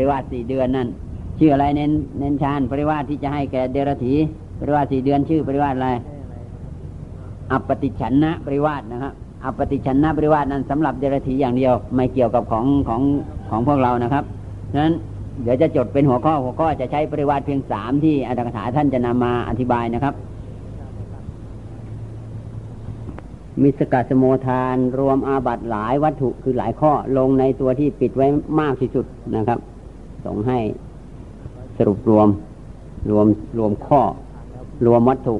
ริวาสสี่เดือนนั่นชื่ออะไรเน้นเน้นชานปริวาสที่จะให้แก่เดรถีปริวาสสี่เดือนชื่อปริวาสอะไรอัปปติฉันนะปริวาสนะครับอัปปติฉันนะปริวาสนั้นสำหรับเดรถีอย่างเดียว ไม่เกี่ยวกับของของของพวกเรานะครับนั้นเดี๋ยวจะจดเป็นหัวข้อหัวข้อจะใช้ปริวาสเพียงสามที่อาจารย์คาถาท่านจะนำมาอธิบายนะครับ มิสกัสโมทานรวมอาบัตหลายวัตถุคือหลายข้อลงในตัวที่ปิดไว้มากที่สุดนะครับ ส่งให้สรุปรวมรวมรวมข้อ รวมวัตถุ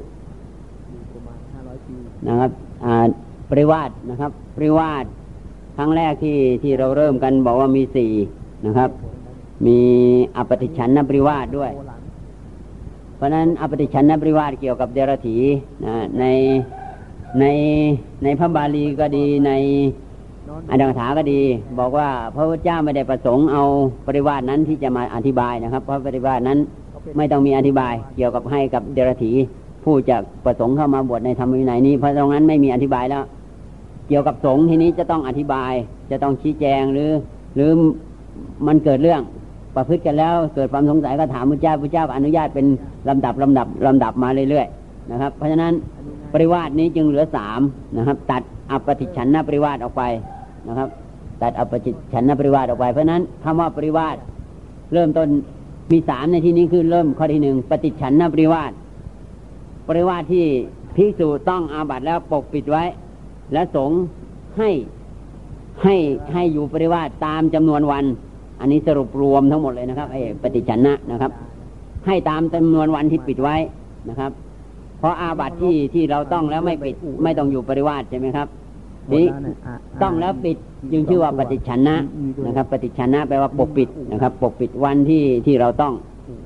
นะครับปริวาสนะครับปริวาสครั้งแรกที่ที่เราเริ่มกันบอกว่ามีสี่นะครับ มีอปฏิชันนปริวาสด้วย เพราะนั้นอปฏิชันนปริวาสเกี่ยวกับเดรถีนะในในในพระบาลีก็ดีใน อันดังถาก็ดี บอกว่าพระพุทธเจ้าไม่ได้ประสงค์เอาปริวาสนั้นที่จะมาอธิบายนะครับ เพราะปริวาสนั้นไม่ต้องมีอธิบายเกี่ยวกับให้กับเดรถีผู้จะประสงค์เข้ามาบวชในธรรมวินัยนี้ เพราะตรงนั้นไม่มีอธิบายแล้ว เกี่ยวกับสงฆ์ทีนี้จะต้องอธิบาย จะต้องชี้แจงหรือ หรือมันเกิดเรื่องประพฤติกันแล้ว เกิดความสงสัยก็ถามพระเจ้าพระเจ้าอนุญาตเป็นลำดับลำดับลำดับมาเรื่อยๆนะครับ เพราะฉะนั้นปริวาสนี้จึงเหลือสามนะครับ ตัดอปฏิชันนปริวาสออกไป นะครับ ตัดอปฏิชันนปริวาสออกไป เพราะนั้นคำว่าปริวาสเริ่มต้นมีสามในที่นี้คือเริ่มข้อที่หนึ่งปฏิชันนปริวาสปริวาสที่พิสูจต้องอาบัตแล้วปกปิดไว้ และสงให้ให้ให้อยู่ปริวาสตามจำนวนวัน อันนี้สรุปรวมทั้งหมดเลยนะครับไอ้ปฏิชันนะนะครับ ให้ตามจำนวนวันที่ปิดไว้นะครับ เพราะอาบัติที่ที่เราต้องแล้วไม่ปิดไม่ต้องอยู่ปริวาสใช่ไหมครับ นี้ต้องแล้วปิดจึงชื่อว่าปฏิชันนะนะครับ ปฏิชันนะแปลว่าปกปิดนะครับ ปกปิดวันที่ที่เราต้อง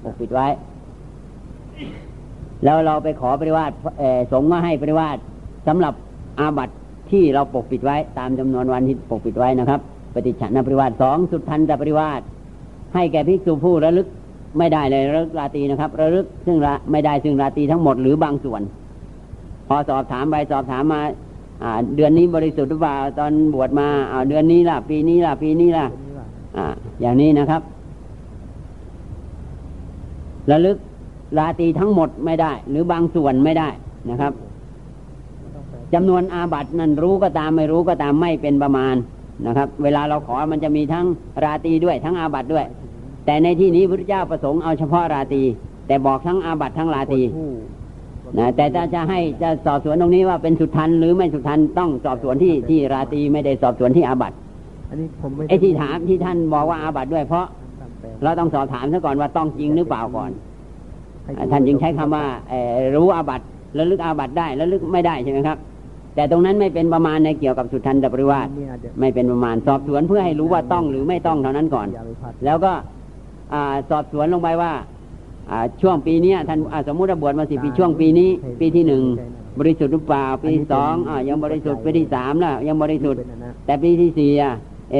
ปกปิดไว้ แล้วเราไปขอปริวาสสงฆ์มาให้ปริวาสสำหรับอาบัติที่เราปกปิดไว้ ตามจำนวนวันที่ปกปิดไว้นะครับ ปฏิชันนปริวาสสองสุดทันตปริวาสให้แก่ภิกษุผู้ระลึกไม่ได้เลยระลึกราตีนะครับ ระลึกซึ่งไม่ได้ซึ่งราตีทั้งหมดหรือบางส่วน พอสอบถามไปสอบถามมา เดือนนี้บริสุทธิ์หรือเปล่าตอนบวชมาเดือนนี้ล่ะ ปีนี้ล่ะ ปีนี้ล่ะอย่างนี้นะครับ ระลึกราตีทั้งหมดไม่ได้ หรือบางส่วนไม่ได้นะครับจำนวนอาบัตนั้นรู้ก็ตามไม่รู้ก็ตามไม่เป็นประมาณนะครับ เวลาเราขอมันจะมีทั้งราตีด้วย ทั้งอาบัตด้วย แต่ในที่นี้พระเจ้าประสงค์เอาเฉพาะราตีแต่บอกทั้งอาบัตทั้งราตี นะแต่ถ้าจะให้จะสอบสวนตรงนี้ว่าเป็นสุทันหรือไม่สุทันต้องสอบสวนที่ที่ราตีไม่ได้สอบสวนที่อาบัตอันนี้ผมไอ้ที่ถามที่ท่านบอกว่าอาบัตด้วยเพราะ เราต้องสอบถามซะก่อนว่าต้องจริงหรือเปล่าก่อน ท่านจึงใช้คำว่ารู้อาบัตแล้วลึกอาบัตได้แล้วลึกไม่ได้ใช่ไหมครับ แต่ตรงนั้นไม่เป็นประมาณในเกี่ยวกับสุทันดปริวาสไม่เป็นประมาณสอบสวนเพื่อให้รู้ว่าต้องหรือไม่ต้องเท่านั้นก่อน แล้วก็สอบสวนลงไปว่า ช่วงปีนี้ท่านสมมุติบวชมาสิปีช่วงปีนี้ ปีที่หนึ่งบริสุทธิ์หรือเปล่าปีสองอยังบริสุทธิ์ปีที่สามแล้วยังบริสุทธิ์ แต่ปีที่สี่อะเอ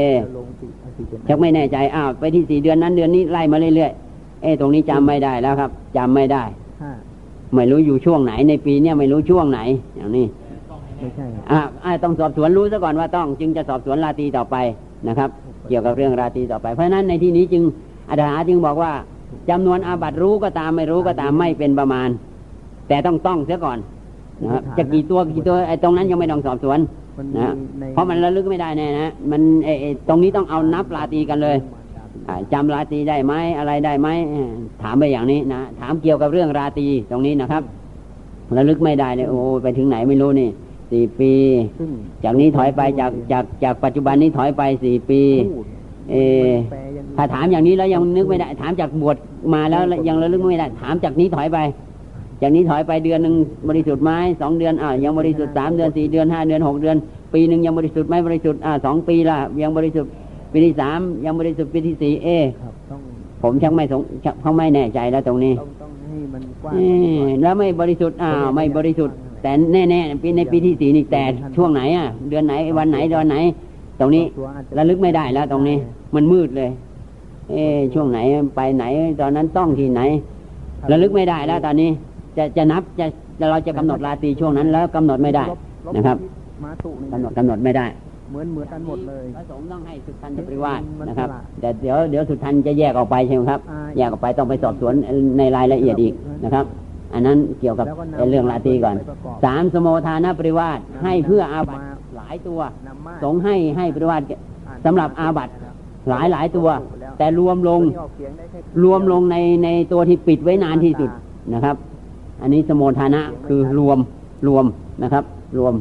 ชักไม่แน่ใจอ้าวไปที่สี่เดือนนั้นเดือนนี้ไล่มาเรื่อยๆเอตรงนี้จำไม่ได้แล้วครับจำไม่ได้ไม่รู้อยู่ช่วงไหนในปีเนี้ยไม่รู้ช่วงไหน อย่างนี้ไม่ใช่อ่าต้องสอบสวนรู้ซะก่อนว่าต้อง จึงจะสอบสวนราตีต่อไปนะครับ เกี่ยวกับเรื่องราตีต่อไปเพราะฉะนั้นในที่นี้จึงอาจารย์จึงบอกว่า จำนวนอาบัตรู้ก็ตามไม่รู้ก็ตามไม่เป็นประมาณ แต่ต้องต้องเสียก่อนนะครับจะกี่ตัวกี่ตัวไอ้ตรงนั้นยังไม่ต้องสอบสวนนะเพราะมันระลึกไม่ได้แน่นะมันไอ้ตรงนี้ต้องเอานับลาตีกันเลยจำราตีได้ไหมอะไรได้ไหมถามไปอย่างนี้นะถามเกี่ยวกับเรื่องราตีตรงนี้นะครับระลึกไม่ได้เลยโอ้ไปถึงไหนไม่รู้นี่สี่ปีจากนี้ถอยไปจากจากจากปัจจุบันนี้ถอยไปสี่ปีเอ ถ้าถามอย่างนี้แล้วยังนึกไม่ได้ ถามจากบวชมาแล้วยังระลึกไม่ได้ ถามจากนี้ถอยไป จากนี้ถอยไปเดือนหนึ่งบริสุทธิ์ไหมสองเดือนอ่ายังบริสุทธิ์สามเดือนสี่เดือนห้าเดือนหกเดือน ปีหนึ่งยังบริสุทธิ์ไหมบริสุทธิ์อ่าสองปีละยังบริสุทธิ์ปีที่สามยังบริสุทธิ์ปีที่สี่เอผมชักไม่สงเขาไม่แน่ใจแล้วตรงนี้แล้วไม่บริสุทธิ์อ่าไม่บริสุทธิ์ แต่แน่ๆปีในปีที่สี่นี่แต่ช่วงไหนอะ เดือนไหนวันไหนเดือนไหน ตรงนี้ระลึกไม่ได้แล้วตรงนี้ มันมืดเลย เอช่วงไหนไปไหน ตอนนั้นต้องที่ไหนระลึกไม่ได้แล้วตอนนี้ จะจะนับจะเราจะกำหนดราตรีช่วงนั้น แล้วกำหนดไม่ได้นะครับกำหนดกำหนดไม่ได้เหมือนเหมือนกันหมดเลยพระสงฆ์ต้องให้สุทันตปริวาสมันนะครับสละแต่เดี๋ยวเดี๋ยวสุทันจะแยกออกไปใช่ไหมครับอ่าแยกออกไปต้องไปสอบสวนในรายละเอียดอีกนะครับ อันนั้นเกี่ยวกับแล้วก็นำเรื่องลาตรีก่อนไปประกอบสามสโมทานปริวาสนำให้เพื่ออาบัตมาหลายตัวนำมาสงฆ์ให้ให้ปริวาสอ่านสำหรับอาบัต หลายหลายตัวแล้วแต่รวมลงตัวนี้ออกเสียงได้แค่รวมลงในในตัวที่ปิดไว้นานที่สุดนะครับ อันนี้สโมธานะคือรวมรวมนะครับ รวม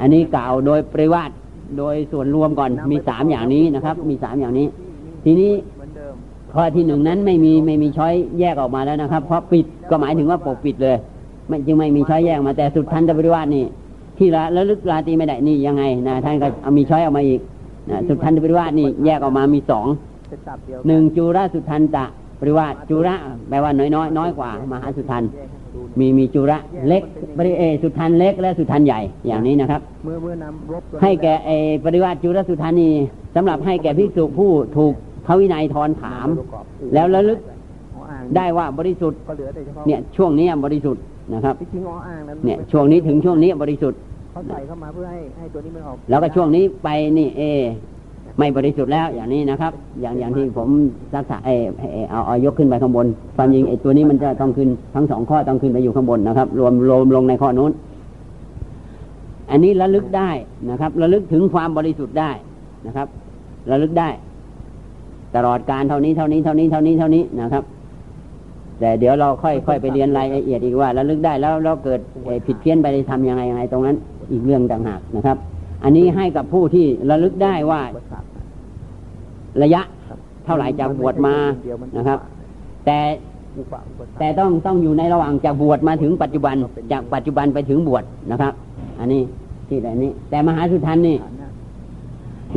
อันนี้กล่าวโดยปริวาสโดยส่วนรวมก่อนมีสามอย่างนี้นะครับ มีสามอย่างนี้ ทีนี้เหมือนเดิมข้อที่หนึ่งนั้นไม่มีไม่มี choice แยกออกมาแล้วนะครับ เพราะปิดก็หมายถึงว่าปกปิดเลย ไม่จึงไม่มี choice แยกมาแต่สุทธันตปริวาสนี่ที่ระระลึกราตรีไม่ได้นี่ยังไงนะท่านก็เอามี choice ออกมาอีกนะ สุทธันตปริวาสนี่แยกออกมามีสองเป็นตับเดียวหนึ่งจุระสุทันตะปริวาสจุระแปลว่าน้อยน้อยน้อยกว่า มหาสุทันแยกให้ดูมีมีจุระเล็กปริเออสุทันเล็กและสุทันใหญ่อย่างนี้นะครับเมื่อเมื่อนำรบตัวให้แก่ไอปริวาสจุระสุทันนี่สำหรับให้แก่ภิกษุผู้ถูกพระวินัยทอนถามประกอบแล้วระลึกออ่างได้ว่าบริสุทธิ์ก็เหลือแต่เฉพาะเนี่ยช่วงนี้บริสุทธิ์นะครับที่จริงออ่างนั้นเนี่ยช่วงนี้ถึงช่วงนี้บริสุทธิ์ เขาใส่เข้ามาเพื่อให้ให้ตัวนี้มันออก แล้วก็ช่วงนี้ไปนี่เอ ไม่บริสุทธิ์แล้วอย่างนี้นะครับ อย่างอย่างที่ผมรักษาเอเอาเอายกขึ้นไปข้างบนความจริงไอตัวนี้มันจะต้องขึ้นทั้งสองข้อต้องขึ้นไปอยู่ข้างบนนะครับ รวมรวมลงในข้อนู้น อันนี้ระลึกได้นะครับระลึกถึงความบริสุทธิ์ได้นะครับระลึกได้ ตลอดการเท่านี้เท่านี้เท่านี้เท่านี้เท่านี้นะครับ แต่เดี๋ยวเราค่อยค่อยไปเรียนรายละเอียดอีกว่าระลึกได้แล้วเราเกิดผิดเพี้ยนไปทำยังไงยังไงตรงนั้น อีกเรื่องต่างหากนะครับ อันนี้ให้กับผู้ที่ระลึกได้ว่า ระยะเท่าไหร่จากบวชมานะครับ แต่แต่ต้องต้องอยู่ในระหว่างจากบวชมาถึงปัจจุบันจากปัจจุบันไปถึงบวชนะครับ อันนี้ที่ไหนนี้ แต่มหาสุทันนี่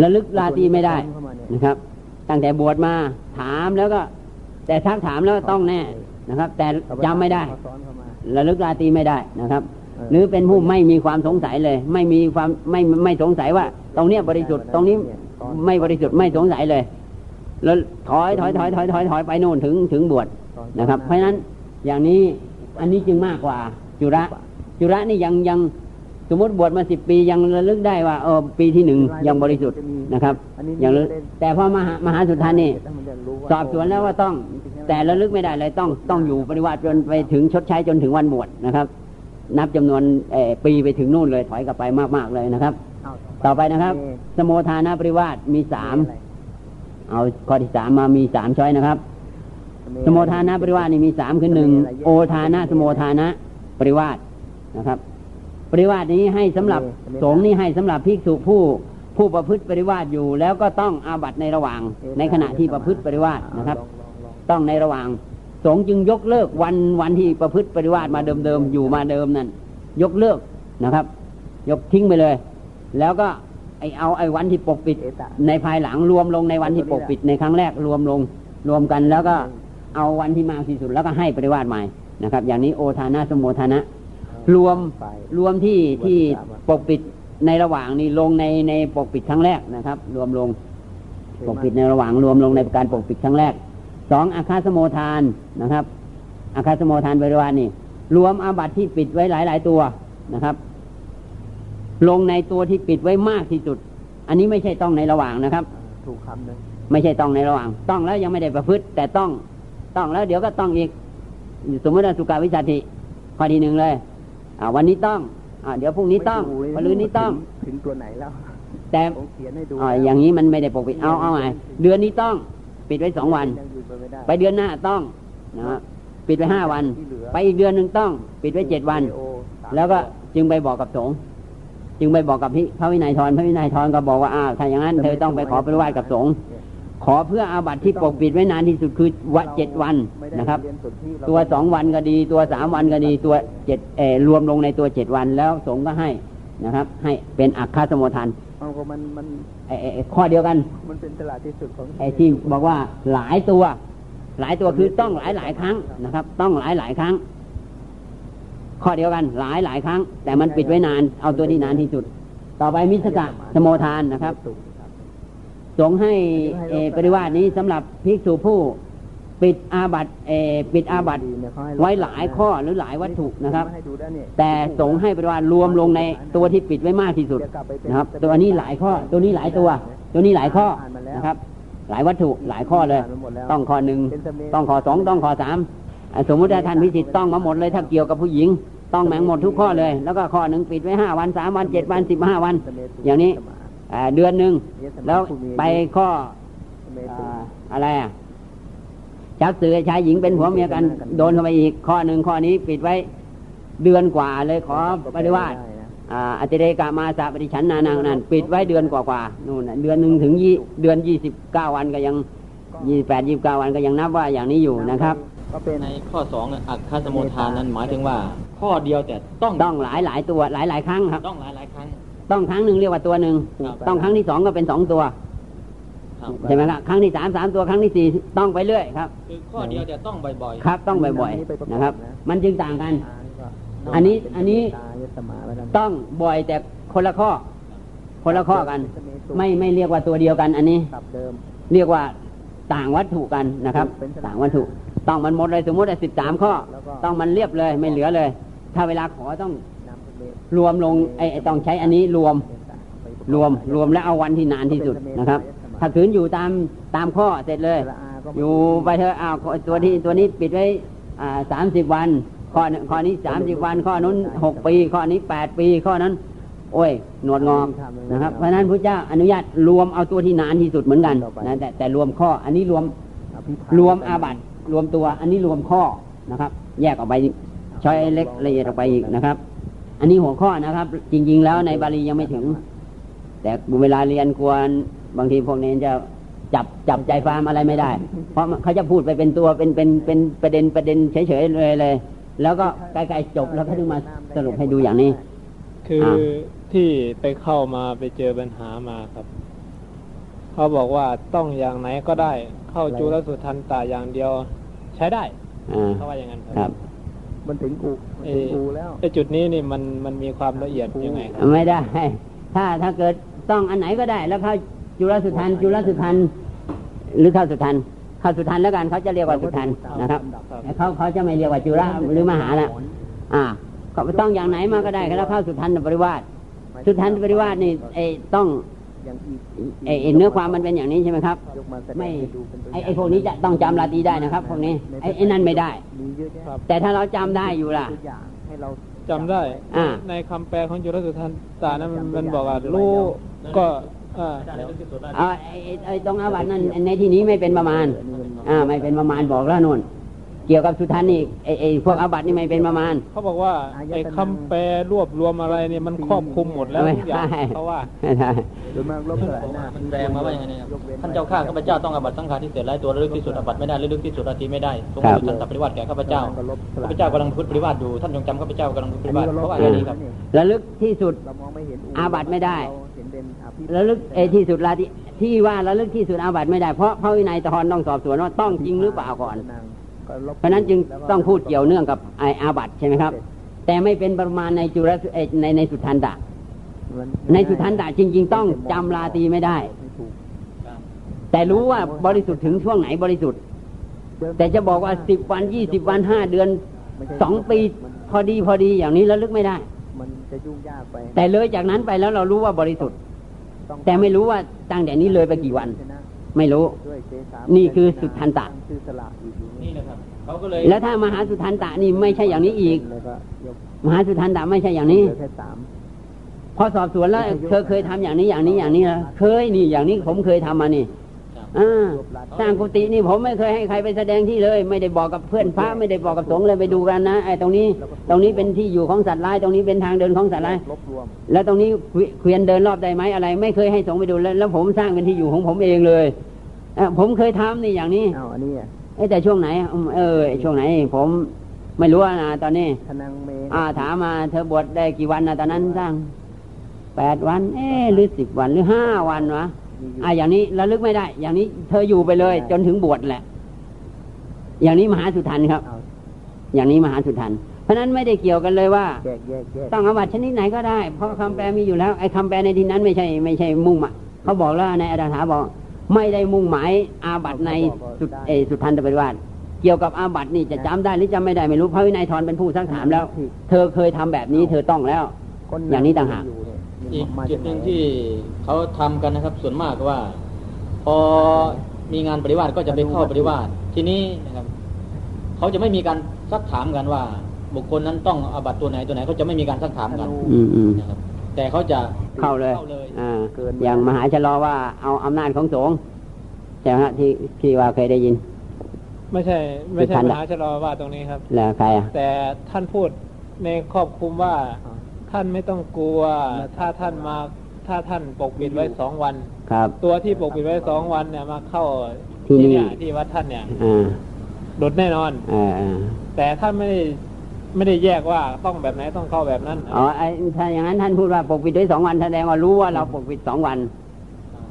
ระลึกลาตรีไม่ได้นะครับ ตั้งแต่บวชมาถามแล้วก็ แต่ทักถามแล้วต้องแน่ นะครับ แต่จำไม่ได้เขาซ้อนเข้ามาระลึกลาตรีไม่ได้นะครับเออหรือเป็นผู้ไม่มีความสงสัยเลย ไม่มีความไม่ไม่สงสัยว่า ตรงเนี้ยบริสุทธิ์ตรงนี้ไม่บริสุทธิ์ไม่สงสัยเลย แล้วถอยถอยถอยถอยถอยถอยไปโน่นถึงถึงบวชซ้อนะครับ เพราะฉะนั้นอย่างนี้อันนี้จึงมากกว่า จุระ จุระนี่ยังยังสมมติบวชมาสิบปียังระลึกได้ว่าเออปีที่หนึ่งยังบริสุทธิ์นะครับอันนี้ยังระลึกแต่พอมหามหาสุทธานนี่มันจะรู้าสอบสวนแล้วว่าต้อง แต่ระลึกไม่ได้เลยต้องต้องอยู่ปฏิวัติจนไปถึงชดใช้จนถึงวันบวชนะครับ นับจำนวนเอ่อปีไปถึงนู่นเลยถอยกลับไปมาก ๆ เลยนะครับเอาต่อไปนะครับสโมทานะปริวาสมีสามเอาข้อที่สามมามีสามช้อยนะครับสโมทานะปริวาสนี่มีสามคือหนึ่งโอทานะสโมทานะปริวาสนะครับ ปริวาสนี้ให้สำหรับสงฆ์นี่ให้สำหรับภิกษุผู้ผู้ประพฤติปริวาสอยู่ แล้วก็ต้องอาบัตในระหว่างในขณะที่ประพฤติปริวาสนะครับ ต้องในระหว่าง สงฆ์จึงยกเลิกวันวันที่ประพฤติปริวาสมาเดิมๆอยู่มาเดิมนั่นยกเลิกนะครับ ยกทิ้งไปเลย แล้วก็ไอเอาไอวันที่ปกปิด ในภายหลังรวมลงในวันที่ปกปิดในครั้งแรกรวมลงรวมกันแล้วก็เอาวันที่มากที่สุดแล้วก็ให้ปริวาสใหม่นะครับ อย่างนี้โอทานะสมโมทานะ รวมรวมที่ที่ปกปิดในระหว่างนี้ลงในในปกปิดครั้งแรกนะครับ รวมลงปกปิดในระหว่างรวมลงในการปกปิดครั้งแรก สองอาคาสโมทานนะครับอาคาสโมทานบริวารนี่ รวมอาบัติที่ปิดไว้หลายหลาย ๆ ตัวนะครับ ลงในตัวที่ปิดไว้มากที่สุด อันนี้ไม่ใช่ต้องในระหว่างนะครับ ถูกคำหนึ่งไม่ใช่ต้องในระหว่าง ต้องแล้วยังไม่ได้ประพฤติ แต่ต้องต้องแล้วเดี๋ยวก็ต้องอีก สมมติว่าสุกาวิชาติข้อที่หนึ่งเลยอ่าวันนี้ต้องอ่าเดี๋ยวพรุ่งนี้ต้องไม่ดูเลยมะรืนนี้ต้องถึงตัวไหนแล้ว แต่ผมเขียนให้ดูอ่าอย่างนี้มันไม่ได้ปกปิดเอาเอาไงเดือนนี้ต้องปิดไว้สองวันยังหยุด ไปไม่ได้ไปเดือนหน้าต้องนะฮะปิดไว้ห้าวันที่เหลือไปอีกเดือนหนึ่งต้อง ปิดไว้เจ็ดวันโอสามแล้วก็จึงไปบอกกับสงฆ์จึงไปบอกกับพี่พระวินัยทรพระวินัยทรก็บอกว่าอ้าวถ้าอย่างนั้นเธอต้องไปขอปริวาสกับสงฆ์ขอเพื่ออาบัติที่ปกปิดไว้นานที่สุดคือวันเจ็ดวันไม่ได้นะครับเรียนสุทธิเราตัวสองวันก็ดี ตัวสามวันก็ดีตัวเจ็ดเออรวมลงในตัวเจ็ดวันแล้วสงฆ์ก็ให้นะครับ ให้เป็นอัคคาสมุทาน เอาก็มันมันไอ้ไอ้ไอ้ข้อเดียวกัน มันเป็นตลาดที่สุดของไอ้ที่บอกว่าหลายตัว หลายตัวคือต้องหลายหลายครั้งนะครับ ต้องหลายหลายครั้ง ข้อเดียวกัน หลายหลายครั้ง แต่มันปิดไว้นาน เอาตัวที่นานที่สุด ต่อไปมิสกะสโมทานนะครับสงฆ์ให้เออปริวาสนี้สำหรับภิกษุผู้ ปิดอาบัตเออปิดอาบัตเนี่ยเขาให้ไว้หลายข้อหรือหลายวัตถุนะครับให้ดูได้เนี่ยแต่สงฆ์ให้ปฏิวัติรวมลงในตัวที่ปิดไว้มากที่สุดนะครับ ตัวนี้หลายข้อ ตัวนี้หลายตัว ตัวนี้หลายข้อนะครับ หลายวัตถุหลายข้อเลย ต้องข้อหนึ่งต้องข้อสองต้องข้อสามอะสมมุติว่าท่านพิสิทธิ์ต้องมาหมดเลยถ้าเกี่ยวกับผู้หญิง ต้องแมงหมดทุกข้อเลย แล้วก็ข้อหนึ่งปิดไว้ห้าวันสามวันเจ็ดวันสิบห้าวัน อย่างนี้อ่าเดือนหนึ่งแล้วไปข้ออ่าอะไรอะ ชักสื่อให้ชายหญิงเป็นผัวเมียกัน โดนเข้าไปอีกข้อหนึ่งข้อนี้ปิดไว้เดือนกว่าเลยขอปฏิวัติอ่าอติเรกามาสาปฏิฉันนานังนั่นปิดไว้เดือนกว่ากว่าๆนู่นน่ะเดือนหนึ่งถึงยี่เดือนยี่สิบเก้าวันก็ยังยี่แปดยี่สิบเก้าวันก็ยังนับว่าอย่างนี้อยู่นะครับ ก็เป็นในข้อสองเนี่ยอักขสมุทานนั้นหมายถึงว่า ข้อเดียวแต่ต้องต้องหลายหลายตัวหลายหลายครั้งครับ ต้องหลายหลายๆครั้ง ต้องครั้งหนึ่งเรียกว่าตัวหนึ่งครับต้องครั้งที่สองก็เป็นสองตัวครับ ใช่ไหมครับครั้งที่สามสามตัวครั้งที่สี่ต้องไปเรื่อยครับคือข้อเดียวแต่ต้องบ่อยครับ ต้องบ่อยๆนะครับ มันจึงต่างกันาอันนี้อันนี้ตายสมาแล้วกันต้องบ่อยแต่คนละข้อ คนละข้อกัน ไม่ไม่เรียกว่าตัวเดียวกัน อันนี้ตับเดิมเรียกว่าต่างวัตถุกันนะครับเป็นสลับ ต่างวัตถุต้องมันหมดเลยสมมติสิบสามข้อแล้วก็ต้องมันเรียบเลยไม่เหลือเลย ถ้าเวลาขอต้องนำเป็นเมตรรวมลงไอ้ไอ้ต้องใช้อันนี้รวมไปรวมรวมแล้วเอาวันที่นานที่สุดนะครับ ถ้าขืนอยู่ตามตามข้อเสร็จเลยละอาก็อยู่ไปเถอะอ้าวตัวที่ตัวนี้ปิดไว้อ่าสามสิบวัน ข้อหนึ่งข้อนี้สามสิบวัน ข้อนู้นหกปี ข้อนี้แปดปีข้อนั้น โอ้ย หนวดงอกนะครับ เพราะฉะนั้นพระเจ้าอนุญาตรวมเอาตัวที่นานที่สุดเหมือนกันนะแต่แต่รวมข้อ อันนี้รวมอภิธามรวมอาบัตรวมตัว อันนี้รวมข้อนะครับ แยกออกไปช้อยเล็กละเอียดออกไปอีกนะครับ อันนี้หัวข้อนะครับ จริง ๆ แล้วในบาลียังไม่ถึง แต่เวลาเรียนควร บางทีพวกนี้จะจับจับใจความอะไรไม่ได้ เพราะเขาจะพูดไปเป็นตัวเป็นเป็นเป็นประเด็นประเด็นเฉยๆเลยเลย แล้วก็ใกล้ๆจบแล้วก็ถึงมาสรุปให้ดูอย่างนี้ คืออ่าที่ไปเข้ามาไปเจอปัญหามาครับ เขาบอกว่าต้องอย่างไหนก็ได้ เข้าจุลสุทันตาอย่างเดียว ใช้ได้อ่าเขาว่าอย่างนั้นครับมันถึงกูมันถึงกูแล้วไอ้จุดนี้นี่มันมันมีความละเอียดยังไงครับไม่ได้ ถ้าถ้าเกิดต้องอันไหนก็ได้แล้วเข้า จุลสุทันจุลสุทันหรือเข้าสุทันเข้าสุทันแล้วกันเขาจะเรียกว่าสุทันนะครับแต่เขาเขาจะไม่เรียกว่าจุลหรือมหาละอ่าก็ต้องอย่างไหนมาก็ได้แล้วเข้าสุทันปริวาสสุทันปริวาสนี่ไอ้ต้องอย่างอีกไอ้ไอ้เนื้อความมันเป็นอย่างนี้ใช่ไหมครับยกมาแสดงไม่ให้ดูเป็นตัวไอ้ไอ้พวกนี้จะต้องจำลาตีได้นะครับ พวกนี้ไอ้ไอ้นั่นไม่ได้มีเยอะแยะครับแต่ถ้าเราจำได้อยู่ล่ะตัวอย่างให้เราจำได้อ่าในคำแปลของจุลสุทันตานั้นมันมันบอกว่ารู้ก็อ่า เอาไอ้ไอ้ไอ้ตรงอาบัตินั่นในที่นี้ไม่เป็นประมาณ อ่า ไม่เป็นประมาณบอกแล้วนู่นเกี่ยวกับสุทันนี่ไอ้ไอ้พวกอาบัตินี่ไม่เป็นประมาณ เขาบอกว่าไอ้คำแปลรวบรวมอะไรเนี่ยมันครอบคลุมหมดแล้วไม่ทุกอย่างได้เขาว่าไม่ได้โดยมากลบสลายหน้ามันแปลมาว่าอย่างไงเนี่ยครับยกว้ท่านเจ้าข้าข้าพเจ้าต้องอาบัตสังฆาทิเศษหลายตัวระลึกที่สุดอาบัตไม่ได้ระลึกที่สุดอาทิไม่ได้ทรงสุทันตปฏิวัติแก่ข้าพเจ้าก็ลบสลข้ายพเจ้ากำลังพูดปฏิวัติอยู่ท่านจงจำข้าพเจ้ากำลังพูดปฏิวัติเพราะว่าอย่างนี้ครับระลึกที่สุดเรามองไม่เห็นอาบัติไม่ได้ เราเห็นเป็นอภิระลึกไอ้ที่สุดละที่ที่ว่าระลึกที่สุดอาบัติไม่ได้เพราะพระวินัยตอนต้องสอบสวนว่าต้องจริงหรือเปล่าก่อนก็ลบเพราะฉะนั้นจึงต้องพูดเกี่ยวเนื่องกับไออาบัติใช่ไหมครับ แต่ไม่เป็นประมาณในจุลเอ่อในในสุทันตะมันในสุทันตะจริง ๆ ต้องจำลาตรีไม่ได้ไม่ถูกแต่รู้ว่าบริสุทธิ์ถึงช่วงไหนบริสุทธิ์ แต่จะบอกว่าสิบวันยี่สิบวันห้าเดือนไม่ใช่สองปีมันพอดีพอดีอย่างนี้ระลึกไม่ได้ มันจะยุ่งยากไป แต่เลยจากนั้นไปแล้วเรารู้ว่าบริสุทธิ์ต้อง แต่ไม่รู้ว่าตั้งแต่นี้เลยไปกี่วันชะไม่รู้ด้วยเจสามนี่คือสุทันตะชื่อสละอีกอยู่นี่นะครับเขาก็เลยแล้วถ้ามหาสุทันตะนี่ไม่ใช่อย่างนี้อีกแล้วก็ยกมหาสุทันตะไม่ใช่อย่างนี้เหลือแค่สามพอสอบสวนแล้วเคยเคยทำอย่างนี้อย่างนี้อย่างนี้แล้วเคยนี่อย่างนี้ผมเคยทำมานี่ครับอ่า สร้างกุฏินี่ผมไม่เคยให้ใครไปแสดงที่เลย ไม่ได้บอกกับเพื่อนพระไม่ได้บอกกับสงฆ์เลยไปดูกันนะไอ้ตรงนี้ ตรงนี้เป็นที่อยู่ของสัตว์ร้ายตรงนี้เป็นทางเดินของสัตว์ร้ายลบรวมแล้วตรงนี้เขวเขวียนเดินรอบได้ไหมอะไร ไม่เคยให้สงฆ์ไปดูแล้วแล้วผมสร้างเป็นที่อยู่ของผมเองเลยเอ่อผมเคยทำนี่อย่างนี้อ้าวอันนี้อะเอ้แต่ช่วงไหนอืมเออช่วงไหน ผมไม่รู้นะตอนนี้ทนังเมอ่าถามมาเธอบวชได้กี่วันนะตอนนั้นสร้างแปดวัน เอ๊ะหรือสิบวันหรือห้าวันวะมี อยู่อ่าอย่างนี้ระลึกไม่ได้ อย่างนี้เธออยู่ไปเลย จนถึงบวชแหละ อย่างนี้มหาสุทันครับเอาอย่างนี้มหาสุทันเพราะฉะนั้นไม่ได้เกี่ยวกันเลยว่าแยกแยกแยกต้องอาบัตชนิดไหนก็ได้ เพราะคำแปลมีอยู่แล้วไอ้คำแปลในที่นั้นไม่ใช่ไม่ใช่มุ่งหมายเขาบอกแล้วในอาดาถาบอกไม่ได้มุ่งหมายอาบัตในสุดเออสุทันตปริวาสเกี่ยวกับอาบัตินี่จะจำได้หรือจำไม่ได้ไม่รู้พระวินัยทรเป็นผู้ซักถามแล้ว เธอเคยทำแบบนี้ เธอต้องแล้วคนอย่างนี้ต่างหากยู่เนี่ย อีกมาจุดหนึ่งที่เขาทำกันนะครับ ส่วนมากว่า พอมีงานปฏิวัติก็จะไปเข้าปฏิวัติทีนี้นะครับเขาจะไม่มีการซักถามกันว่า บุคคลนั้นต้องอาบัตตัวไหนตัวไหนเขาจะไม่มีการซักถามกันอืมอืมนะครับแต่เขาจะเข้าเลยเข้าเลยอ่าอย่างมหาชะลอว่าเอาอำนาจของสงฆ์ใช่ไหมฮะที่ที่ว่าเคยได้ยิน ไม่ใช่ ไม่ใช่คือทันมละหาชะลอว่าตรงนี้ครับแล้วใครอะแต่ท่านพูดในครอบคลุมว่า ท่านไม่ต้องกลัว ถ้าท่านมา ถ้าท่านปกปิดไว้สองวัน ครับ ตัวที่ปกปิดไว้สองวันเนี่ยมาเข้าที่นี่เนี่ยที่วัดท่านเนี่ยอ่าหลุดแน่นอนอ่าอ่าแต่ท่านไม่ได้ไม่ได้แยกว่าต้องแบบไหนต้องเข้าแบบนั้น อ๋อไอ้ถ้าอย่างนั้นท่านพูดว่าปกปิดไว้สองวันแสดงว่ารู้ว่าเราปกปิดสองวัน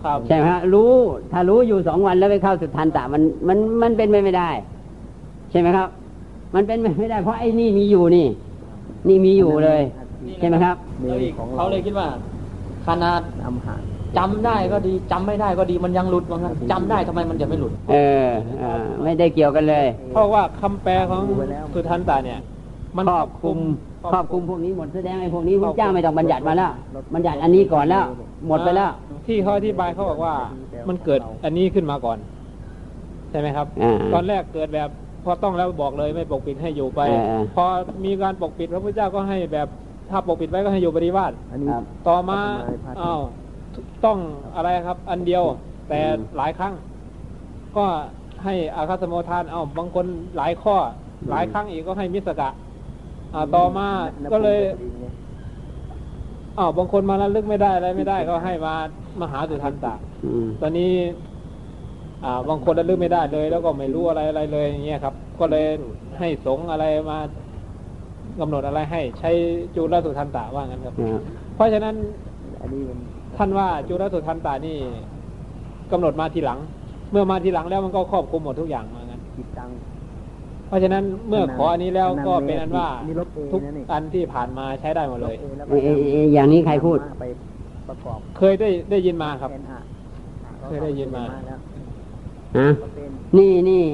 ครับใช่ไหมฮะรู้ ถ้ารู้อยู่สองวันแล้วไปเข้าสุดทันตะมันมันมันเป็นไปไม่ได้ ใช่ไหมครับ มันเป็นไปไม่ได้ เพราะไอ้นี่มีอยู่นี่ นี่มีอยู่เลย ใช่ไหมครับแล้วอีกเขาเลยคิดว่า ขนาดอำหารจำได้ก็ดีจำไม่ได้ก็ดีมันยังหลุดว่างั้นจำได้ทำไมมันจะไม่หลุด เอออ่าไม่ได้เกี่ยวกันเลย เพราะว่าคำแปลของสุทันตาเนี่ย มันครอบคลุมครอบคลุมพวกนี้หมดแสดงไอ้พวกนี้พระเจ้าไม่ต้องบัญญัติมาแล้วบัญญัติอันนี้ก่อนแล้ว หมดไปแล้ว ที่เขาอธิบายเขาบอกว่า มันเกิดอันนี้ขึ้นมาก่อน ใช่ไหมครับอ่าตอนแรกเกิดแบบพอต้องแล้วบอกเลยไม่ปกปิดให้อยู่ไปเออเออพอมีการปกปิดพระพุทธเจ้าก็ให้แบบ ถ้าปกปิดไว้ก็ให้อยู่ปฏิวาสอันนี้ครับต่อมาพัฒนพัฒนอ้าวต้องอะไรครับ อันเดียว แต่หลายครั้ง ก็ให้อาคาสโมทานเอาบางคนหลายข้อ หลายครั้งอีกก็ให้มิสกะอ่าต่อมาก็เลยอ้าวบางคนมาแล้วลึกไม่ได้อะไรไม่ได้ก็ให้มามหาสุทันตะอืมตอนนี้ อ่าบางคนระลึกไม่ได้เลย แล้วก็ไม่รู้อะไรอะไรเลยอย่างเงี้ยครับ ก็เลยให้สงฆ์อะไรมา กำหนดอะไรให้ ใช้จุลสุทันตะว่างั้นครับนะครับ เพราะฉะนั้นอันนี้มันท่านว่าจุลสุทันตะนี่กำหนดมาทีหลัง เมื่อมาทีหลังแล้วมันก็ครอบคลุมหมดทุกอย่างว่างั้นคิดตังค์เพราะฉะนั้นเมื่อขออันนี้แล้วก็เป็นอันว่านี่ลบเองทุกนะนี่อันที่ผ่านมาใช้ได้หมดเลยลบองแล้วเอ้ยเอ้ยเอ้ยอย่างนี้ใครพูดไปประกอบเคยได้ได้ยินมาครับแทนอะเคยได้ยินมาแล้วฮะก็เป็นนี่นี่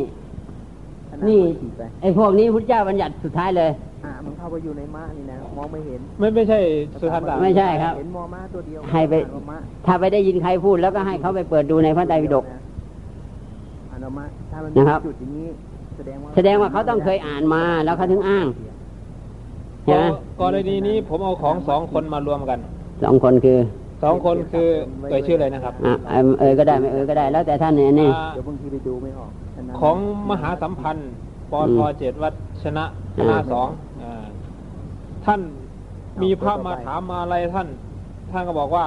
ขนาดนี่ขีดไปไอ้พวกนี้พุทธเจ้าบัญญัติสุดท้ายเลย อะมันเข้าไปอยู่ในม้านี่นะมองไม่เห็นไม่ไม่ใช่สุทันตะไม่ใช่ครับ เห็นมอม้าตัวเดียวให้ไปอ่านว่าม้าถ้าไปได้ยินใครพูดแล้วก็ให้เขาไปเปิดดูในพระไตรปิฎกอ่านว่าม้าถ้ามันนะครับ จุดอย่างนี้แสดงว่าแสดงว่าเขาต้องเคยอ่านมาแล้วเขาถึงอ้างใช่ไหมกรณีนี้ผมเอาของสองคนมารวมกันสองคนคือสองคนคือเอ่ยชื่อเลยนะครับอะเอิ่มเออก็ได้ไม่เออก็ได้ แล้วแต่ท่านเนี่ยนี่ อ่าเดี๋ยวบางทีไปดูไม่ออกฉะนั้นของมหาสัมพันธ์ปอทเจ็ดวัดชนะคณะสองอ่า ท่านมีพระมาถามมาอะไรท่าน ท่านก็บอกว่า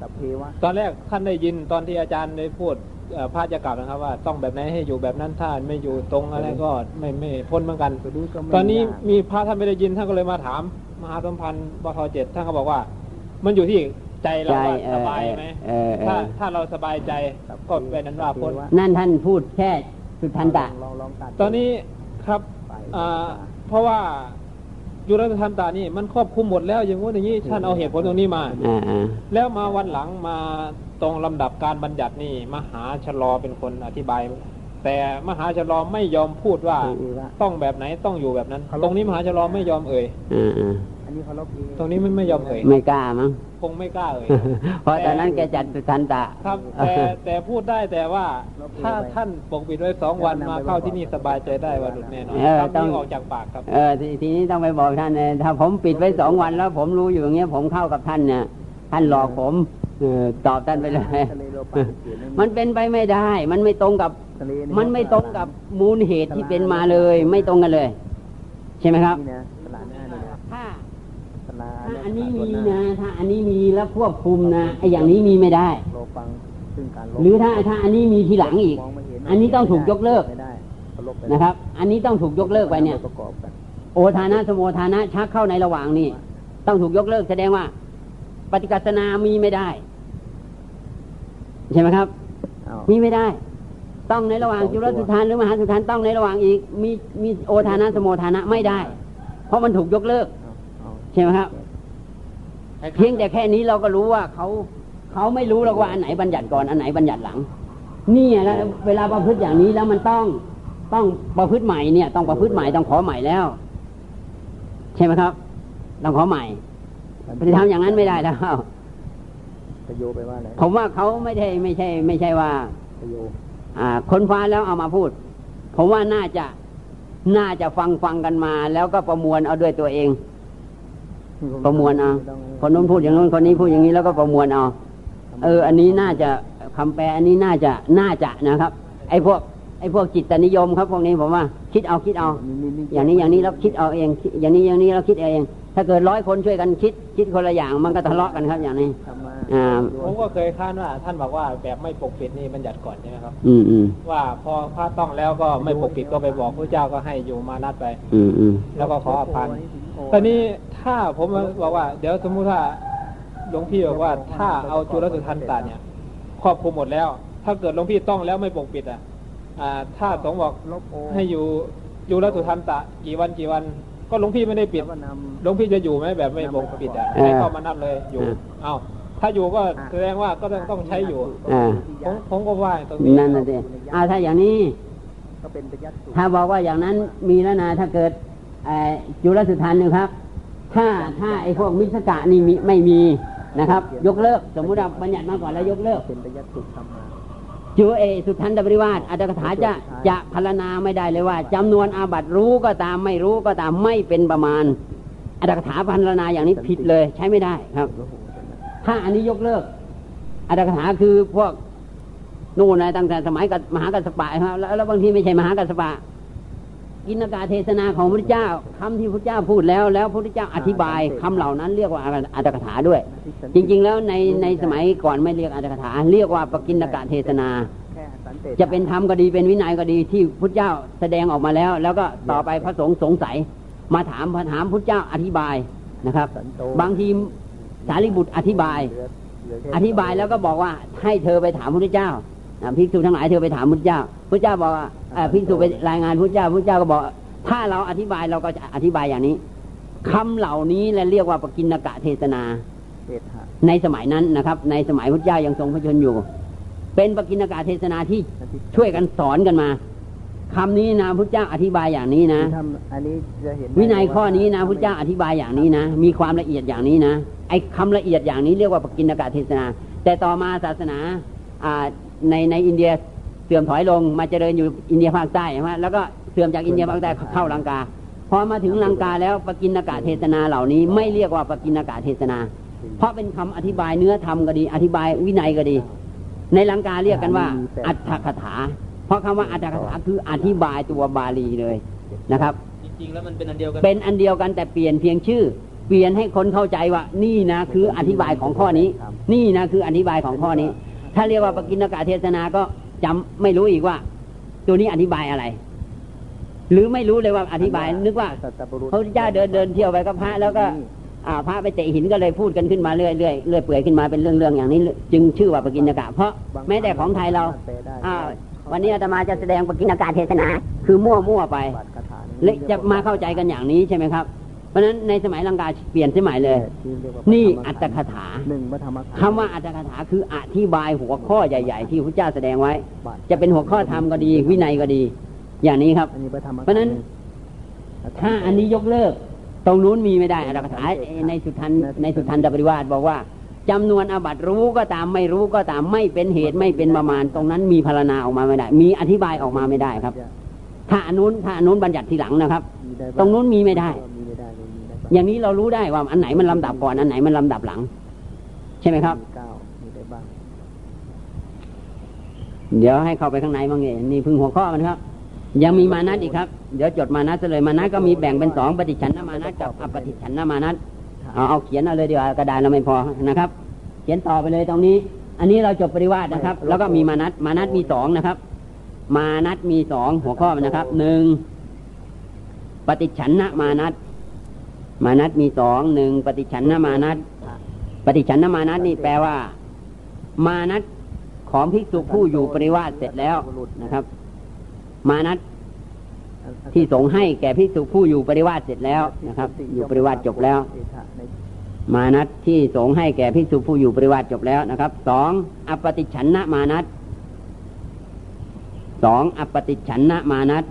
สัพเพวะตอนแรกท่านได้ยินตอนที่อาจารย์ได้พูดเอ่อพระจะกลับนะครับ ว่าต้องแบบไหนให้อยู่แบบนั้นถ้าไม่อยู่ตรงอะไรก็ไม่ไม่พ้นเหมือนกันไปดูก็ไม่ตอนนี้ยากมีพระท่านไม่ได้ยินท่านก็เลยมาถามมหาสัมพันธ์บทเจ็ดท่านก็บอกว่า มันอยู่ที่ใจเราใจว่าเอสอบายไหมเออเอถ้าอถ้าเราสบายใจก็เป็นนั้นว่าพ้นนั่นท่านพูดแค่สุทันตะลองลองตัดตอนนี้ครับไปอ่าเพราะว่า ยุรธรรมตานี่มันครอบคลุมหมดแล้วอย่างงู้นอย่างนี้ท่านเอาเหตุผลตรงนี้มาอ่าอ่าแล้วมาวันหลังมาตรงลำดับการบัญญัตินี่ มหาชะลอเป็นคนอธิบาย แต่มหาชะลอไม่ยอมพูดว่าเออว่าต้องแบบไหนต้องอยู่แบบนั้น ตรงนี้มหาชะลอไม่ยอมเอ่ยอ่าอ่าอั นนี้เขาลบเองตรงนี้ไม่ไม่ยอมเอ่ยไม่กล้ามั้งคงไม่กล้าเอ่ยเพราะตอนนั้นแกจัดสุทันตะครับแต่แต่พูดได้แต่ว่า ถ้าท่านปกปิดไว้สองวันมาเข้าที่นี่สบายใจได้ว่าหลุดแน่นอนเออครับต้องนี่ออกจากปากครับเออททีนี้ต้องไปบอกท่านเลยถ้าผมปิดไว้สองวันแล้ว ผมรู้อยู่อย่างเงี้ยผมเข้ากับท่านเนี่ยท่านหลอกผมเออตอบท่านไปเลยทะเลโลปาเขียนไว้มันเป็นไปไม่ได้ มันไม่ตรงกับทะเลมันไม่ตรงกับมูลเหตุที่เป็นมาเลย ไม่ตรงกันเลย ใช่ไหมครับ อันนี้ตลาดมีหานะถ้าอันนี้มีแล้วควบคุมนะไอ้อย่างนี้มีไม่ได้โลฟังซึ่งการลบหรือถ้าถ้าอันนี้มีทีหลังอีกมไม่เห็อันนี้ต้องถูกยกเลิกไม่ได้เขาลบไปนะครับ อันนี้ต้องถูกยกเลิกไปเนี่ยประกอบกันโอทานะสโมทานะชักเข้าในระหว่างนี่ต้องถูกยกเลิกแสดงว่า ปฏิกัสนามีไม่ได้ใช่ไหมครับอ้าวมีไม่ได้ ต้องในระหว่างจุลสุทานหรือมหาสุทานต้องในระหว่างอีก มีมีโอทานะสโมทานะไม่ได้ เพราะมันถูกยกเลิกเอาใช่ไหมครับ เพียงแต่แค่นี้เราก็รู้ว่าเขาเขาไม่รู้หรอกว่าอันไหนบัญญัติก่อนอันไหนบัญญัติหลัง นี่แหละเวลาประพฤติอย่างนี้แล้วมันต้องต้องประพฤติใหม่เนี่ย ต้องประพฤติใหม่ต้องขอใหม่แล้ว ใช่ไหมครับ ต้องขอใหม่ไปทำอย่างนั้นไม่ได้แล้วประโยไปว่าอะไรผมว่าเขาไม่ได้ไม่ใช่ ไม่ใช่ว่าประโยอ่าคนฟ้าแล้วเอามาพูด ผมว่าน่าจะน่าจะฟังฟังกันมา แล้วก็ประมวลเอาด้วยตัวเอง ประมวลเอาคนนู้นพูดอย่างนู้นคนนี้พูดอย่างนี้แล้วก็ประมวลเอาเออ อันนี้น่าจะคำแปลอันนี้น่าจะน่าจะนะครับ ไอ้พวกไอ้พวกจิตนิยมครับพวกนี้ผมว่า คิดเอาคิดเอา อย่างนี้อย่างนี้แล้วคิดเอาเอง อย่างนี้อย่างนี้แล้วคิดเอาเอง ถ้าเกิดร้อยคนช่วยกันคิดคิดคนละอย่างมันก็ทะเลาะกันครับอย่างนี้ธรรมะอ่าผมก็เคยค้านว่า ท่านบอกว่าแบบไม่ปกปิดนี่บัญญัติก่อนใช่ไหมครับ อืมอืมว่าพอพระต้องแล้วก็ไม่ปกปิดก็ไปบอกพระเจ้าก็ให้อยู่มานัดไปอืมอืมแล้วก็ขออภัยตอนนี้ถ้าผมบอกว่า เดี๋ยวสมมุติว่าหลวงพี่บอกว่า ถ้าเอาจุลสุทันตาเนี่ยครอบคลุมหมดแล้ว ถ้าเกิดหลวงพี่ต้องแล้วไม่ปกปิดอะอ่าถ้าสงฆ์บอกลบโอให้อยู่จุลสุทันตะกี่วันกี่วัน ก็หลวงพี่ไม่ได้ปิดแล้วก็นหลวงพี่จะอยู่ไหมแบบไม่ปกปิดอะให้เข้ามานัดเลยอยู่เอาถ้าอยู่ก็แสดงว่าก็ต้องต้องใช้อยู่อ่าผมผมก็ว่าตรงนี้นั่นน่ะสิอ่าถ้าอย่างนี้ำก็เป็นประยัดสูตรถ้าบอกว่าอย่างนั้นมีแล้วนะถ้าเกิดไอ้จุลสุทันนะครับ ถ้าถ้าไอ้พวกมิสกะนี่มีไม่มีนะครับ ยกเลิก สมมุติว่าบัญญัติมาก่อนแล้วยกเลิกเป็นประยัดสูตรทำมา จุเอสุทันตปริวาสอัตถกถาจะจะพรรณนาไม่ได้เลยว่าจำนวนอาบัตรู้ก็ตามไม่รู้ก็ตามไม่เป็นประมาณอัตถกถาพรรณนาอย่างนี้ผิดเลยใช้ไม่ได้ครับโอ้โหเป็นนะถ้าอันนี้ยกเลิกอัตถกถาคือพวกนู่นนะตั้งแต่สมัยกับมหากัสสปะครับแล้วแล้วบางทีไม่ใช่มหากัสสปะ กินกาเทศนาของพระเจ้าคำที่พระเจ้าพูดแล้ว แล้วพระพุทธเจ้าอธิบายคำเหล่านั้นเรียกว่าอัตถกถาด้วย จริง ๆ แล้วในในสมัยก่อนไม่เรียกอัตถกถา เรียกว่าปกินกะเทศนาแค่สันเตจะเป็นธรรมก็ดีเป็นวินัยก็ดีที่พุทธเจ้าแสดงออกมาแล้ว แล้วก็ต่อไปพระสงฆ์สงสัย มาถามถามพุทธเจ้าอธิบายนะครับสันโตบางทีสารีบุตรอธิบายเหลือเหลืแค่อธิบายแล้วก็บอกว่าให้เธอไปถามพระเจ้าอ่าภิกษุทั้งหลายเธอไปถามพระเจ้าพระเจ้าบอกว่า อ่าภิกษุไปรายงานพระเจ้าพระเจ้าก็บอก ถ้าเราอธิบายเราก็จะอธิบายอย่างนี้คำเหล่านี้และเรียกว่าปกินกะเทศนาเศษหะในสมัยนั้นนะครับ ในสมัยพระเจ้ายังทรงพระชนอยู่ เป็นปกินกะเทศนาที่นาทีช่วยกันสอนกันมาคำนี้นะพระเจ้าอธิบายอย่างนี้นะที่ทำอันนี้จะเห็นวินัยข้อนี้นะพระเจ้าอธิบายอย่างนี้นะ มีความละเอียดอย่างนี้นะไอ้คำละเอียดอย่างนี้เรียกว่าปกินกะเทศนา แต่ต่อมาศาสนาอ่าในในอินเดียเสื่อมถอยลงมาเจริญอยู่อินเดียภาคใต้ใช่ไหมแล้วก็เสื่อมจากอินเดียภาคใต้เข้าลังกาพอมาถึงลังกาแล้วปกินกะเทศนาเหล่านี้ ไม่เรียกว่าปกินกะเทศนา เพราะเป็นคำอธิบายเนื้อธรรมก็ดี อธิบายวินัยก็ดี ในลังกาเรียกกันว่า อัตถกถา เพราะคำว่าอัตถกถาคืออธิบายตัวบาลีเลยนะครับจริงๆแล้วมันเป็นอันเดียวกันเป็นอันเดียวกันแต่เปลี่ยนเพียงชื่อ เปลี่ยนให้คนเข้าใจว่า นี่นะคืออธิบายของข้อนี้ นี่นะคืออธิบายของข้อนี้ ถ้าเรียกว่าปกินกะเทศนาก็ จำไม่รู้อีกว่า ตัวนี้อธิบายอะไร หรือไม่รู้เลยว่าอธิบาย นึกว่าสัตตบุรุษพระพุทธเจ้าเดินเดินเที่ยวไปกับพระแล้วก็อ่าพระไปเตะหินก็เลยพูดกันขึ้นมาเรื่อยเรื่อยเรื่อยเปื่อยขึ้นมาเป็นเรื่องเรื่องอย่างนี้ จึงชื่อว่าปกินกะเพราะแม้แต่ของไทยเราแปลได้อ่าวันนี้อาตมาจะแสดงปกินกะเทศนา คือมั่วมั่วๆไปบัตรคาถาและจะมาเข้าใจกันอย่างนี้ใช่ไหมครับ เพราะฉะนั้นในสมัยลังกาเปลี่ยนสมัยเลยที่เรียกว่านี่พระธรรมอัตถกถาหนึ่งพระธรรมขันธ์คำว่าอัตถกถาคืออธิบายหัวข้อใหญ่ ๆ ที่พระเจ้าแสดงไว้บัตรจะเป็นหัวข้อธรรมก็ดี วินัยก็ดี อย่างนี้ครับอันนี้พระธรรมขัธ์เพราะฉะนั้น ถ้าอันนี้ยกเลิก ตรงนู้นมีไม่ได้อัตถกถาในสุทันในสุทันตปริวาสบอกว่าจำนวนอาบัตรู้ก็ตามไม่รู้ก็ตามไม่เป็นเหตุไม่เป็นประมาณ ตรงนั้นมีพารณาออกมาไม่ได้ มีอธิบายออกมาไม่ได้ครับ ถ้าอันนู้นถ้าอันนู้นบัญญัติทีหลังนะครับมีได้ตรงนู้นมีไม่ได้ อย่างนี้เรารู้ได้ว่าอันไหนมันลำดับก่อนอันไหนมันลำดับหลัง ใช่ไหมครับมีเก้ามีได้บ้างเดี๋ยวให้เข้าไปข้างในบ้างเนี่ยนี่เพึ่งหัวข้อมันครับ ยังมีมานัดอีกครับ เดี๋ยวจดมานัดซะเลยมานัดก็มีแบ่งเป็นสองปฏิฉันนมานัดกับอปฏิฉันนมานัดเอาเอาเขียนเอาเลยดีกว่ากระดาษเราไม่พอนะครับ เขียนต่อไปเลยตรงนี้ อันนี้เราจบปริวาสนะครับ แล้วก็มีมานัดมานัดมีสองนะครับ มานัดมีสองหัวข้อมันนะครับหนึ่งปฏิฉันนมานัด มานัดมีสองหนึ่งปฏิฉันนมานัดปฏิฉันนมานัดนี่แปลว่า มานัดของภิกษุผู้อยู่ปริวาสเสร็จแล้วนะครับ มานัดที่สงฆ์ให้แก่ภิกษุผู้อยู่ปริวาสเสร็จแล้วนะครับ อยู่ปริวาสจบแล้วเอทะในมานัดที่สงฆ์ให้แก่ภิกษุผู้อยู่ปริวาสจบแล้วนะครับสองอปฏิฉันนะมานัดสองอปฏิฉันนะมานัด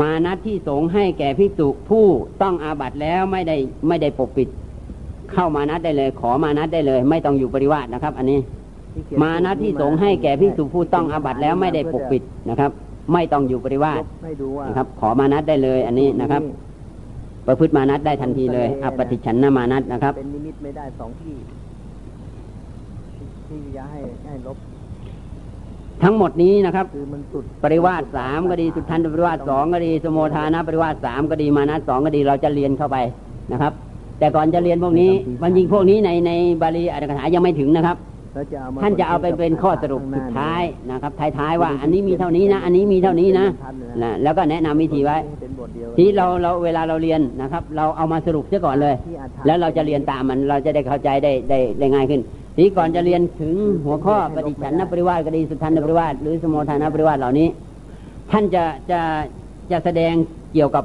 มานัดที่สงให้แก่ภิกษุผู้ต้องอาบัตแล้วไม่ได้ไม่ได้ปกปิด เข้ามานัดได้เลย ขอมานัดได้เลย ไม่ต้องอยู่ปริวาสนะครับ อันนี้ มานัดที่สงให้แก่ภิกษุผู้ต้องอาบัตแล้วไม่ได้ปกปิดนะครับ ไม่ต้องอยู่ปริวาสนะครับ ขอมานัดได้เลย อันนี้นะครับ ประพฤติมานัดได้ทันทีเลยอปฏิชันนมานัดนะครับเป็นนิมิตไม่ได้สองที่ที่จะให้ให้ลบ ทั้งหมดนี้นะครับคือมันสุดปริวาสสามก็ดีสุทันตปริวาสสองก็ดีสโมทานะปริวาสสามก็ดีมานัสสองก็ดีเราจะเรียนเข้าไปนะครับ แต่ก่อนจะเรียนพวกนี้มันยิงพวกนี้ในในบาลีอัตถกถายังไม่ถึงนะครับแล้วจะเอามาท่านจะเอาไปเป็นข้อสรุปสุดท้ายนะครับท้ายๆว่า อันนี้มีเท่านี้นะ อันนี้มีเท่านี้นะนะแล้วก็แนะนำวิธีไว้เป็นบทเดียวทีเราเราเวลาเราเรียนนะครับ เราเอามาสรุปเสียก่อนเลยที่อาถรรพ์แล้วเราจะเรียนตามมันเราจะได้เข้าใจได้ได้ได้ง่ายขึ้น ทีก่อนจะเรียนถึงหัวข้อปฏิฉันนปริวาสก็ดีสุทันนปริวาสหรือสมโทานปริวาสเหล่านี้ ท่านจะจะจะแสดงเกี่ยวกับ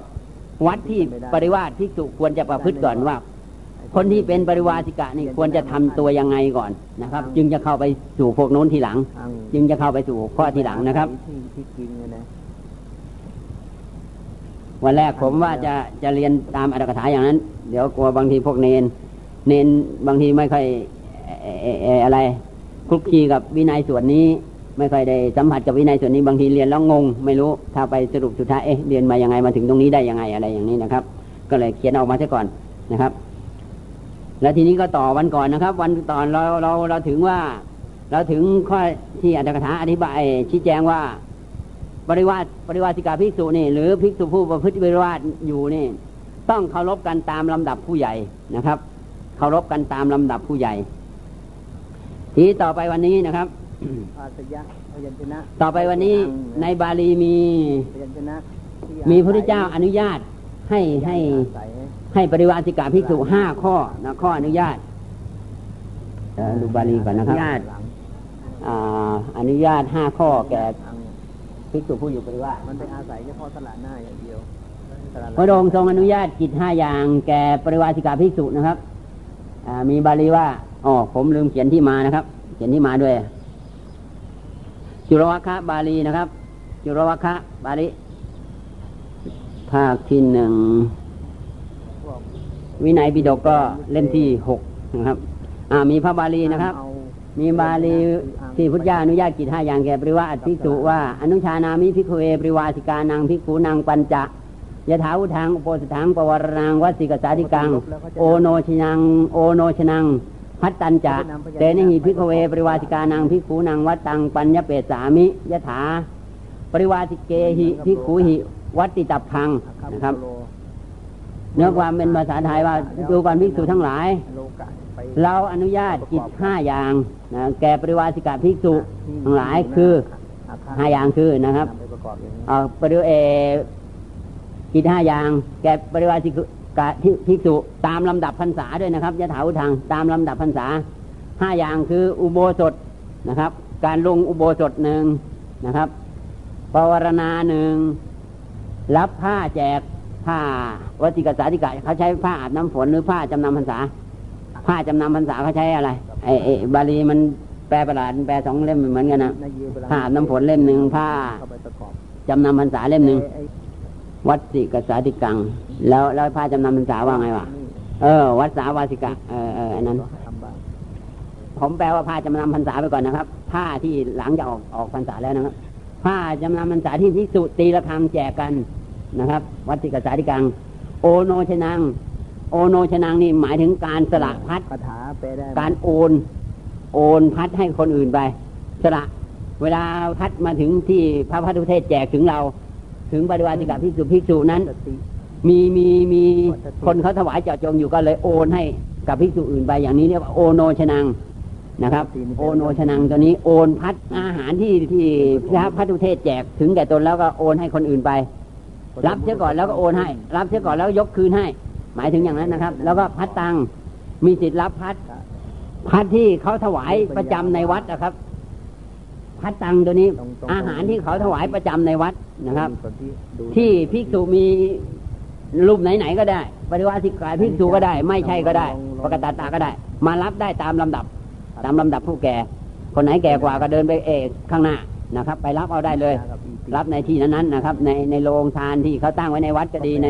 วัดที่ปริวาสที่สุควรจะประพฤติก่อนว่า คนที่เป็นปริวาสิกะนี่ควรจะทำตัวยังไงก่อนนะครับ จึงจะเข้าไปสู่พวกโน้นทีหลัง จึงจะเข้าไปสู่ข้อทีหลังนะครับวันแรกผมว่าจะจะเรียนตามอัตถกถาอย่างนั้น เดี๋ยวกลัวบางทีพวกเนน เนนบางทีไม่ค่อย อะไรคลุกคลีกับวินัยส่วนนี้ ไม่ค่อยได้สัมผัสกับวินัยส่วนนี้บางทีเรียนแล้วงง ไม่รู้ถ้าไปสรุปสุดท้ายเอ๊ะเรียนมายังไงมาถึงตรงนี้ได้ยังไงอะไรอย่างนี้นะครับ ก็เลยเขียนออกมาซะก่อนนะครับ แล้วทีนี้ก็ต่อวันก่อนนะครับ วันตอนเราเราเราถึงว่า เราถึงข้อที่อัตถกถาอธิบายชี้แจงว่าปริวาสปริวาสิกาภิกษุนี่ หรือภิกษุผู้ประพฤติปริวาสอยู่นี่ ต้องเคารพกันตามลำดับผู้ใหญ่นะครับเคารพกันตามลำดับผู้ใหญ่ ทีนี้ต่อไปวันนี้นะครับภาสยะพยัญชนะ ต่อไปวันนี้ในบาลีมีพยัญชนะที่มีพระพุทธเจ้าอนุญาตให้ให้อาศัยให้ปริวาสิกาภิกษุห้าข้อนะข้ออนุญาตเอ่อดูบาลีก่อนนะครับอนุญาตหลังอ่าอนุญาตห้าข้อแก่ทางภิกษุผู้อยู่ปริวาสมันไปอาศัยเฉพาะสละหน้าอย่างเดียวสละหพระองค์ทรงอนุญาตกิจห้าอย่างแก่ปริวาสิกาภิกษุนะครับอ่ามีบาลีว่า อ๋อผมลืมเขียนที่มานะครับ เขียนที่มาด้วย จุลวัคคะบาลีนะครับ จุลวัคคะบาลีภาคที่หนึ่งวินัยปิฎกก็เล่มที่หกนะครับ อ่า มีพระบาลีนะครับ มีบาลีที่พุทธเจ้าอนุญาตกิจห้าอย่างแก่ปริวาสภิกษุว่า อนุชานามิภิกขเวปริวาสิกานังภิกขุนังปัญจะยะถาวุทังอุโปสถังปวารนังวัสสิกสาธิกัง โอโนชนัง โอโนชนัง พัตตัญจะเตนะหิภิกเว ปริวาสิกานังภิกขุนังวัตตังปัญญเปสามิยะถา ปริวาสิเกหิภิกขุหิ วัตติตับพังนะครับเนื้อความเป็นภาษาไทยว่าดูก่อนภิกษุทั้งหลาย เราอนุญาตกิจห้าอย่างนะแก่ปริวาสิกาภิกษุทั้งหลายคือห้าอย่างคือนะครับอ่างนี้เอาปริเอกิจห้าอย่าง แก่ปริวาสิก ภิกษุตามลำดับพรรษาด้วยนะครับยะถาวุทังตามลำดับพรรษาห้าอย่างคืออุโบสถนะครับ การลงอุโบสถหนึ่งนะครับปวารณาหนึ่งรับผ้าแจกผ้าวัติกสาธิกะเขาใช้ผ้าอาบน้ำฝนหรือผ้าจำนำพรรษา ผ้าจำนำพรรษาเขาใช้อะไรไอ้ไอ้บาลีมันแปลประหลาดแปลสองเล่มเหมือนกันนะในยืเวลผ้าอาบน้ำฝนเล่มหนึ่งผ้าเข้าไปประกอบจำนำพรรษาเล่มหนึ่งไอ้ วัดสิกษาธิกัง แล้วแล้วผ้าจำนำพรรษาว่าไงวะเออ วัดสาวาสิกะเออเอออันนั้นก็ทำบ้างผมแปลว่าผ้าจำนำพรรษาไปก่อนนะครับ ผ้าที่หลังจะออกออกพรรษาแล้วนะครับผ้าจำนำพรรษาที่พิสุตีละครังแจกกันนะครับ วัดสิกษาธิกัง โอโนชนัง โอโนชนังนี่หมายถึงการสละพัดคาถาแปลได้ไหมการโอนโอนพัดให้คนอื่นไป สละ เวลาพัดมาถึงที่พระพัทธุเทศแจกถึงเรา ถึงปริวาสิกาภิกษุภิกษุนั้น มีมีมีคนเขาถวายเจาะจงอยู่ก็เลยโอนให้กับภิกษุอื่นไปอย่างนี้เรียกว่าโอโนชนังนะครับโอโนชนังตัวนี้โอนพัดอาหารที่ที่พระพัทธุเทศแจกถึงแก่ตนแล้วก็โอนให้คนอื่นไป รับเสียก่อนแล้วก็โอนให้ รับเสียก่อนแล้วยกคืนให้ หมายถึงอย่างนั้นนะครับ แล้วก็พัดตังมีสิทธิ์รับพัดพัดที่เขาถวายประจำในวัดนะครับ พัดตังค์ตัวนี้ อาหารที่เขาถวายประจำในวัดนะครับมีคนที่ดูที่ภิกษุมีรูปไหนๆก็ได้ ปริวาสิกายภิกษุก็ได้ ไม่ใช่ก็ได้ปกตาตาก็ได้ มารับได้ตามลำดับ ตามลำดับผู้แก่ คนไหนแก่กว่าก็เดินไปเอกข้างหน้านะครับ ไปรับเอาได้เลยกับอีกรับในที่นั้นๆนะครับ ในในโรงทานที่เขาตั้งไว้ในวัดก็ดีใน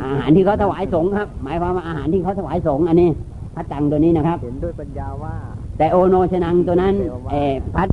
อาหารที่เขาถวายสงฆ์ครับ หมายความว่าอาหารที่เขาถวายสงฆ์อันนี้พัดตังตัวนี้นะครับ เห็นด้วยปัญญาว่า แต่โอโนชนังตัวนั้นเออพัด